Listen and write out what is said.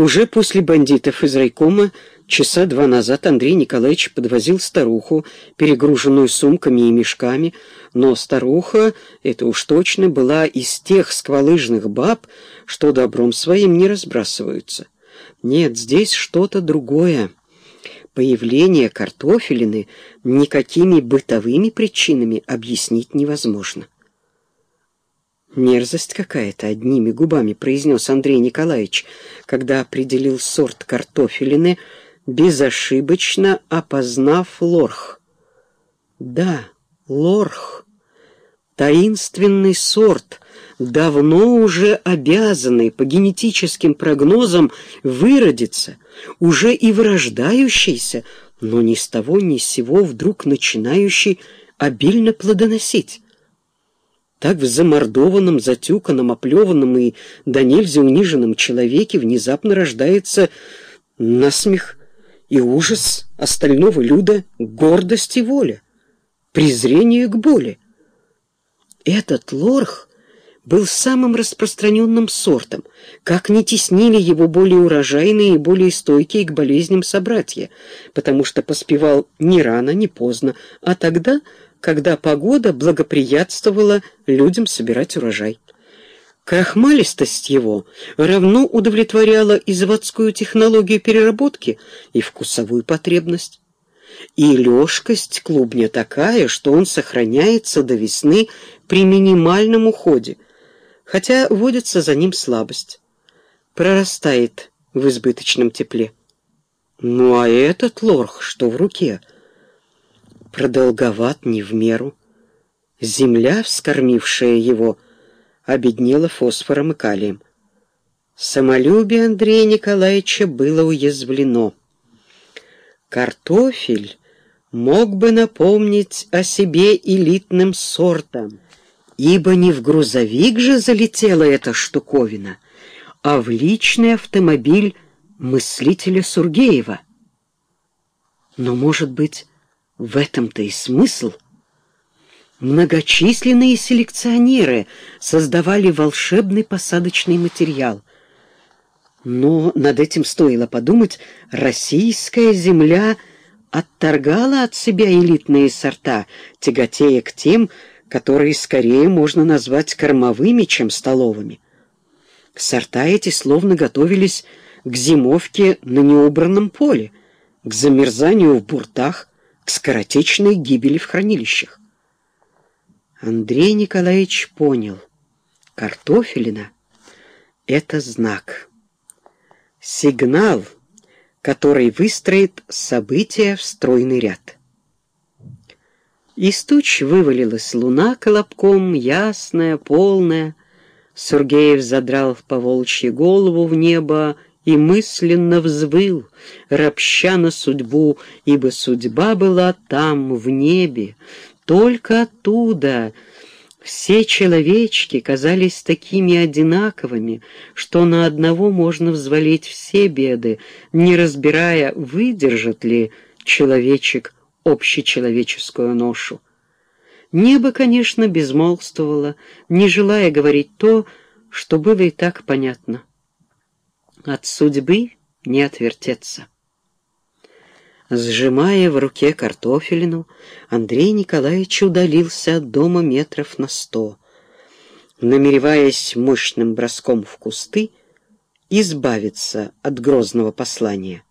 Уже после бандитов из райкома часа два назад Андрей Николаевич подвозил старуху, перегруженную сумками и мешками, но старуха, это уж точно, была из тех сквалыжных баб, что добром своим не разбрасываются. Нет, здесь что-то другое. Появление картофелины никакими бытовыми причинами объяснить невозможно. «Мерзость какая-то», — одними губами произнес Андрей Николаевич, когда определил сорт картофелины, безошибочно опознав лорх. «Да, лорх, таинственный сорт, давно уже обязанный по генетическим прогнозам выродиться, уже и вырождающийся, но ни с того ни с сего вдруг начинающий обильно плодоносить». Так в замордованном, затюканном, оплеванном и до нельзя униженном человеке внезапно рождается насмех и ужас остального люда, гордость и воля, презрение к боли. Этот лорх был самым распространенным сортом, как не теснили его более урожайные и более стойкие к болезням собратья, потому что поспевал ни рано, ни поздно, а тогда, когда погода благоприятствовала людям собирать урожай. Крахмалистость его равно удовлетворяла и заводскую технологию переработки, и вкусовую потребность. И лёжкость клубня такая, что он сохраняется до весны при минимальном уходе, хотя водится за ним слабость. Прорастает в избыточном тепле. Ну а этот лорх, что в руке — продолговат не в меру. Земля, вскормившая его, обеднела фосфором и калием. Самолюбие Андрея Николаевича было уязвлено. Картофель мог бы напомнить о себе элитным сортом, ибо не в грузовик же залетела эта штуковина, а в личный автомобиль мыслителя Сургеева. Но, может быть, в этом-то и смысл. Многочисленные селекционеры создавали волшебный посадочный материал. Но над этим стоило подумать, российская земля отторгала от себя элитные сорта, тяготея к тем, которые скорее можно назвать кормовыми, чем столовыми. Сорта эти словно готовились к зимовке на неубранном поле, к замерзанию в буртах, скоротечной гибели в хранилищах. Андрей Николаевич понял, картофелина — это знак. Сигнал, который выстроит события в стройный ряд. Из туч вывалилась луна колобком, ясная, полная. Сургеев задрал по волчьи голову в небо, и мысленно взвыл, ропща на судьбу, ибо судьба была там, в небе, только оттуда. Все человечки казались такими одинаковыми, что на одного можно взвалить все беды, не разбирая, выдержит ли человечек общечеловеческую ношу. Небо, конечно, безмолвствовало, не желая говорить то, что было и так понятно. От судьбы не отвертеться. Сжимая в руке картофелину, Андрей Николаевич удалился от дома метров на сто, намереваясь мощным броском в кусты избавиться от грозного послания.